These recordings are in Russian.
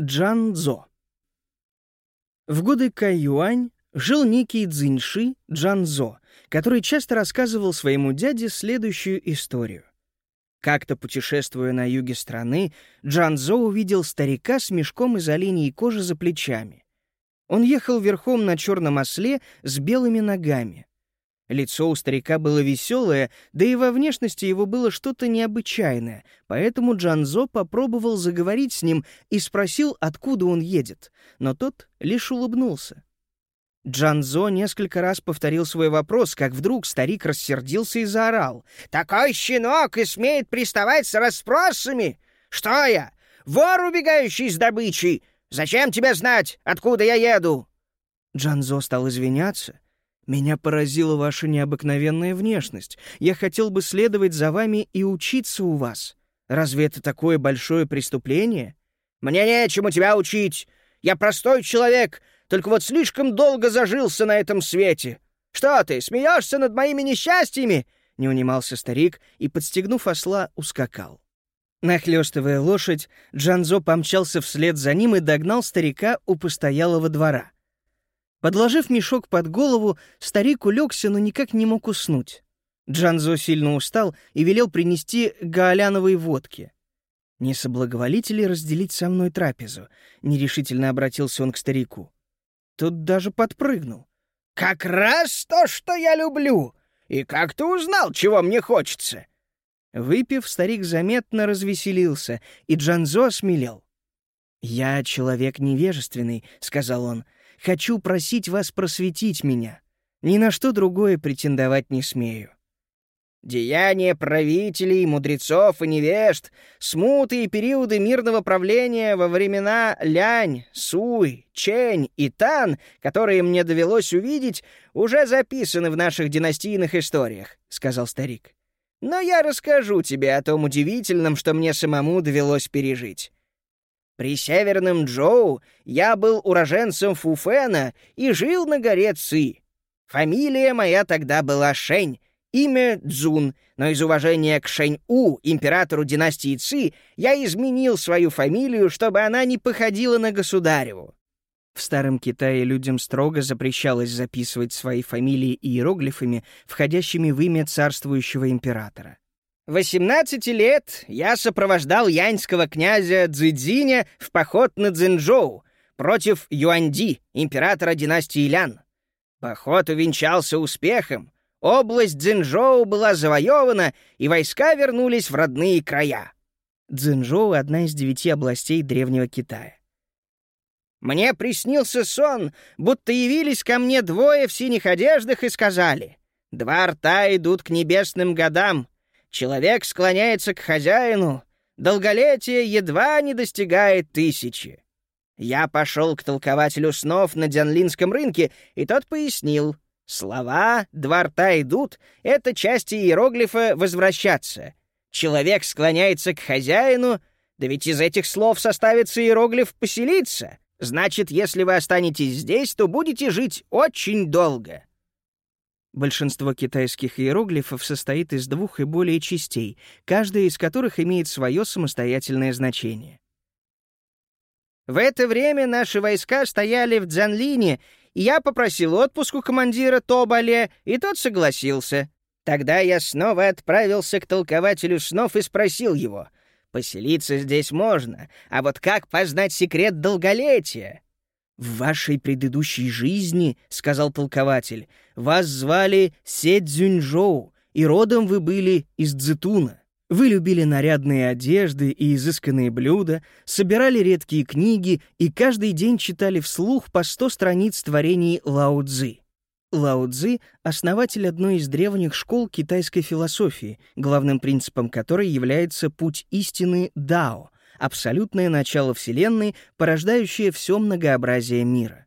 Джан Цзо. В годы Кайюань жил некий Цзиньши Джан Цзо, который часто рассказывал своему дяде следующую историю. Как-то путешествуя на юге страны, Джан Цзо увидел старика с мешком из оленей кожи за плечами. Он ехал верхом на черном осле с белыми ногами. Лицо у старика было веселое, да и во внешности его было что-то необычайное, поэтому Джанзо попробовал заговорить с ним и спросил, откуда он едет, но тот лишь улыбнулся. Джанзо несколько раз повторил свой вопрос, как вдруг старик рассердился и заорал. «Такой щенок и смеет приставать с расспросами! Что я? Вор, убегающий с добычей! Зачем тебе знать, откуда я еду?» Джанзо стал извиняться, меня поразила ваша необыкновенная внешность. Я хотел бы следовать за вами и учиться у вас. Разве это такое большое преступление? Мне нечему тебя учить. Я простой человек, только вот слишком долго зажился на этом свете. Что ты, смеешься над моими несчастьями? Не унимался старик и, подстегнув осла, ускакал. Нахлёстывая лошадь, Джанзо помчался вслед за ним и догнал старика у постоялого двора. Подложив мешок под голову, старик улегся, но никак не мог уснуть. Джанзо сильно устал и велел принести гаоляновой водки. «Не соблаговолите ли разделить со мной трапезу?» — нерешительно обратился он к старику. Тот даже подпрыгнул. «Как раз то, что я люблю! И как ты узнал, чего мне хочется?» Выпив, старик заметно развеселился, и Джанзо осмелел. «Я человек невежественный», — сказал он, Хочу просить вас просветить меня. Ни на что другое претендовать не смею. Деяния правителей, мудрецов и невежд, смуты и периоды мирного правления во времена Лянь, Суй, Чень и Тан, которые мне довелось увидеть, уже записаны в наших династийных историях, — сказал старик. Но я расскажу тебе о том удивительном, что мне самому довелось пережить. При Северном Джоу я был уроженцем Фуфена и жил на горе Ци. Фамилия моя тогда была Шень, имя Цзун, но из уважения к Шень-У, императору династии Ци, я изменил свою фамилию, чтобы она не походила на государеву. В Старом Китае людям строго запрещалось записывать свои фамилии иероглифами, входящими в имя царствующего императора. 18 лет я сопровождал яньского князя Цзэцзиня в поход на Цзинчжоу против Юаньди, императора династии Лян. Поход увенчался успехом, область Цзинчжоу была завоевана, и войска вернулись в родные края. Цзинчжоу — одна из девяти областей древнего Китая. Мне приснился сон, будто явились ко мне двое в синих одеждах и сказали, «Два рта идут к небесным годам, Человек склоняется к хозяину, долголетие едва не достигает тысячи. Я пошел к толкователю снов на Дзянлинском рынке, и тот пояснил. Слова «два рта идут» — это части иероглифа «возвращаться». Человек склоняется к хозяину, да ведь из этих слов составится иероглиф «поселиться». Значит, если вы останетесь здесь, то будете жить очень долго. Большинство китайских иероглифов состоит из двух и более частей, каждая из которых имеет свое самостоятельное значение. В это время наши войска стояли в Дзянлине, и я попросил отпуск у командира Тобале, и тот согласился. Тогда я снова отправился к толкователю снов и спросил его, «Поселиться здесь можно, а вот как познать секрет долголетия?» «В вашей предыдущей жизни, — сказал толкователь, — вас звали Се Цзюньжоу, и родом вы были из Цзетуна. Вы любили нарядные одежды и изысканные блюда, собирали редкие книги и каждый день читали вслух по сто страниц творений Лао Цзы. Лао Цзы — основатель одной из древних школ китайской философии, главным принципом которой является путь истины Дао, абсолютное начало Вселенной, порождающее все многообразие мира.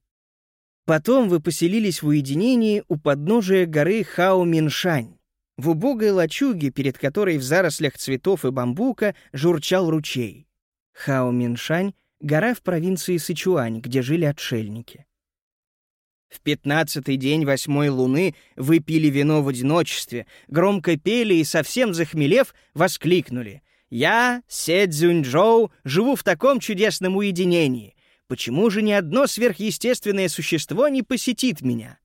Потом вы поселились в уединении у подножия горы Хао-Миншань, в убогой лачуге, перед которой в зарослях цветов и бамбука журчал ручей. Хао-Миншань — гора в провинции Сычуань, где жили отшельники. В пятнадцатый день восьмой луны вы пили вино в одиночестве, громко пели и, совсем захмелев, воскликнули Я, Се Цзюньчжоу, живу в таком чудесном уединении. Почему же ни одно сверхъестественное существо не посетит меня?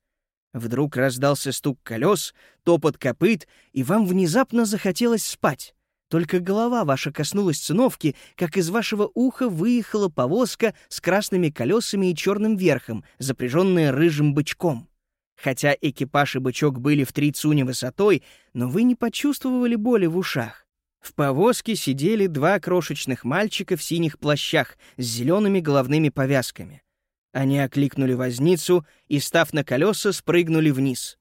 Вдруг раздался стук колес, топот копыт, и вам внезапно захотелось спать. Только голова ваша коснулась циновки, как из вашего уха выехала повозка с красными колесами и черным верхом, запряженная рыжим бычком. Хотя экипаж и бычок были в три цуни высотой, но вы не почувствовали боли в ушах. В повозке сидели два крошечных мальчика в синих плащах с зелеными головными повязками. Они окликнули возницу и, став на колеса, спрыгнули вниз.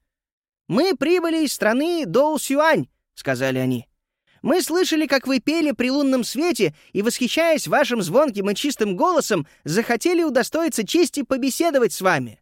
«Мы прибыли из страны Доу-Сюань», — сказали они. «Мы слышали, как вы пели при лунном свете и, восхищаясь вашим звонким и чистым голосом, захотели удостоиться чести побеседовать с вами».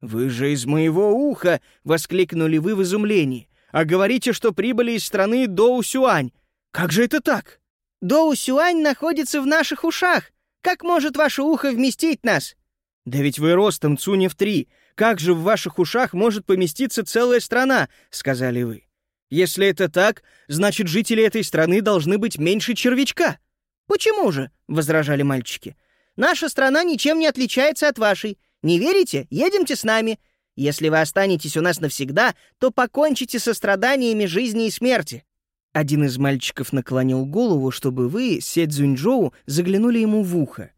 «Вы же из моего уха!» — воскликнули вы в изумлении. «А говорите, что прибыли из страны Доу-Сюань. Как же это так?» «Доу-Сюань находится в наших ушах. Как может ваше ухо вместить нас?» «Да ведь вы ростом Цуня в три. Как же в ваших ушах может поместиться целая страна?» — сказали вы. «Если это так, значит, жители этой страны должны быть меньше червячка». «Почему же?» — возражали мальчики. «Наша страна ничем не отличается от вашей. Не верите? Едемте с нами. Если вы останетесь у нас навсегда, то покончите со страданиями жизни и смерти». Один из мальчиков наклонил голову, чтобы вы, Се Цзюньчжоу, заглянули ему в ухо.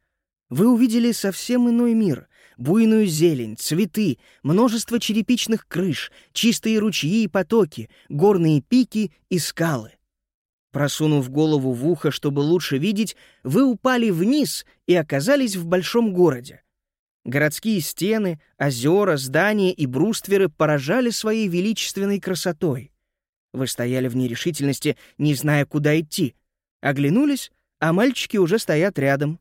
Вы увидели совсем иной мир. Буйную зелень, цветы, множество черепичных крыш, чистые ручьи и потоки, горные пики и скалы. Просунув голову в ухо, чтобы лучше видеть, вы упали вниз и оказались в большом городе. Городские стены, озера, здания и брустверы поражали своей величественной красотой. Вы стояли в нерешительности, не зная, куда идти. Оглянулись, а мальчики уже стоят рядом.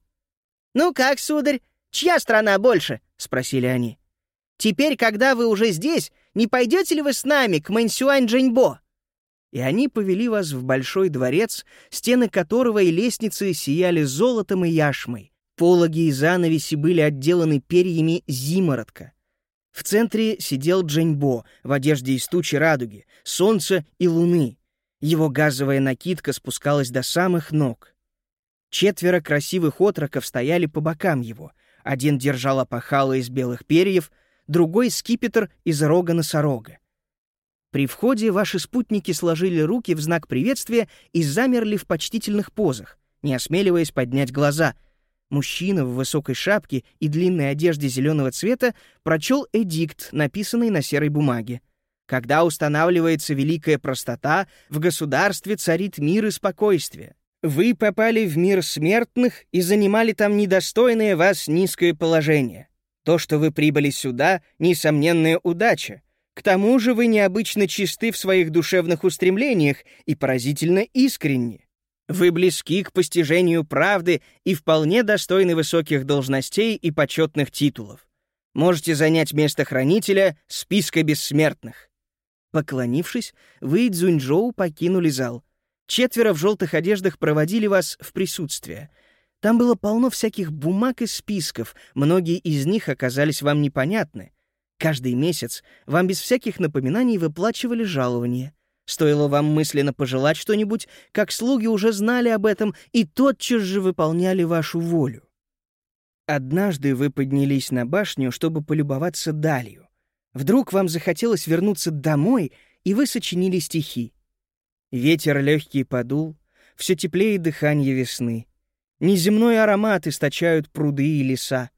«Ну как, сударь, чья страна больше?» — спросили они. «Теперь, когда вы уже здесь, не пойдете ли вы с нами к Мэнсюань Джэньбо?» И они повели вас в большой дворец, стены которого и лестницы сияли золотом и яшмой. Пологи и занавеси были отделаны перьями зимородка. В центре сидел Джэньбо в одежде из тучи радуги, солнца и луны. Его газовая накидка спускалась до самых ног. Четверо красивых отроков стояли по бокам его. Один держал опахало из белых перьев, другой — скипетр из рога носорога. При входе ваши спутники сложили руки в знак приветствия и замерли в почтительных позах, не осмеливаясь поднять глаза. Мужчина в высокой шапке и длинной одежде зеленого цвета прочел эдикт, написанный на серой бумаге. Когда устанавливается великая простота, в государстве царит мир и спокойствие. Вы попали в мир смертных и занимали там недостойное вас низкое положение. То, что вы прибыли сюда, — несомненная удача. К тому же вы необычно чисты в своих душевных устремлениях и поразительно искренни. Вы близки к постижению правды и вполне достойны высоких должностей и почетных титулов. Можете занять место хранителя списка бессмертных. Поклонившись, вы и Цзуньчжоу покинули зал — Четверо в желтых одеждах проводили вас в присутствие. Там было полно всяких бумаг и списков, многие из них оказались вам непонятны. Каждый месяц вам без всяких напоминаний выплачивали жалование. Стоило вам мысленно пожелать что-нибудь, как слуги уже знали об этом и тотчас же выполняли вашу волю. Однажды вы поднялись на башню, чтобы полюбоваться далью. Вдруг вам захотелось вернуться домой, и вы сочинили стихи. Ветер легкий подул, все теплее дыхание весны. Неземной аромат источают пруды и леса.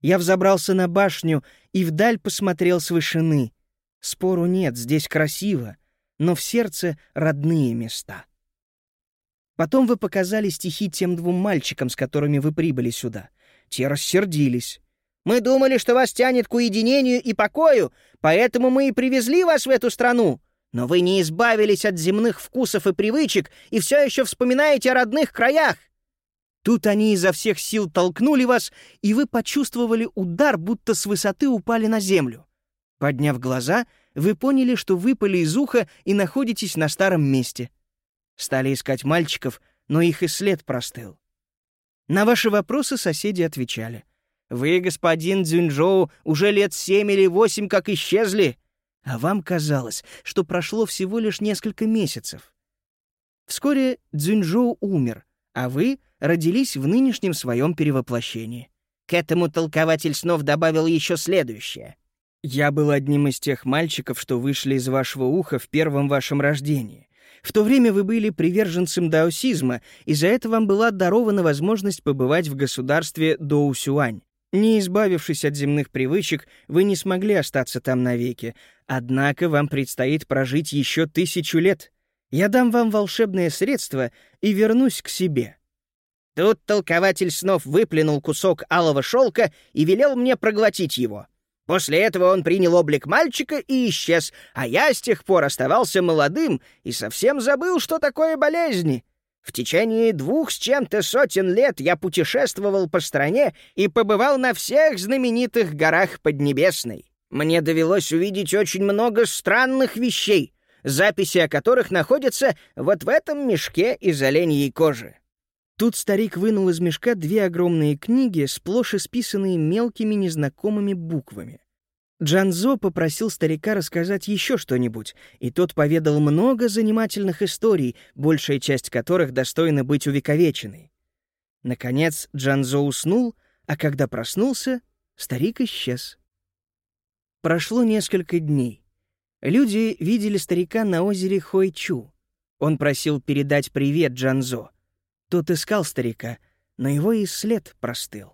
Я взобрался на башню и вдаль посмотрел с вышины. Спору нет, здесь красиво, но в сердце родные места. Потом вы показали стихи тем двум мальчикам, с которыми вы прибыли сюда. Те рассердились. «Мы думали, что вас тянет к уединению и покою, поэтому мы и привезли вас в эту страну. Но вы не избавились от земных вкусов и привычек и все еще вспоминаете о родных краях. Тут они изо всех сил толкнули вас, и вы почувствовали удар, будто с высоты упали на землю. Подняв глаза, вы поняли, что выпали из уха и находитесь на старом месте. Стали искать мальчиков, но их и след простыл. На ваши вопросы соседи отвечали. «Вы, господин Дзюньчжоу, уже лет семь или восемь как исчезли. А вам казалось, что прошло всего лишь несколько месяцев. Вскоре Цзюньжоу умер, а вы родились в нынешнем своем перевоплощении. К этому толкователь снов добавил еще следующее. Я был одним из тех мальчиков, что вышли из вашего уха в первом вашем рождении. В то время вы были приверженцем даосизма, и за это вам была дарована возможность побывать в государстве Доусюань. Не избавившись от земных привычек, вы не смогли остаться там навеки. Однако вам предстоит прожить еще тысячу лет. Я дам вам волшебное средство и вернусь к себе». Тут толкователь снов выплюнул кусок алого шелка и велел мне проглотить его. После этого он принял облик мальчика и исчез, а я с тех пор оставался молодым и совсем забыл, что такое болезни. В течение двух с чем-то сотен лет я путешествовал по стране и побывал на всех знаменитых горах Поднебесной. Мне довелось увидеть очень много странных вещей, записи о которых находятся вот в этом мешке из оленьей кожи. Тут старик вынул из мешка две огромные книги, сплошь исписанные мелкими незнакомыми буквами. Джанзо попросил старика рассказать еще что-нибудь, и тот поведал много занимательных историй, большая часть которых достойна быть увековеченной. Наконец Джанзо уснул, а когда проснулся, старик исчез. Прошло несколько дней. Люди видели старика на озере Хойчу. Он просил передать привет Джанзо. Тот искал старика, но его и след простыл.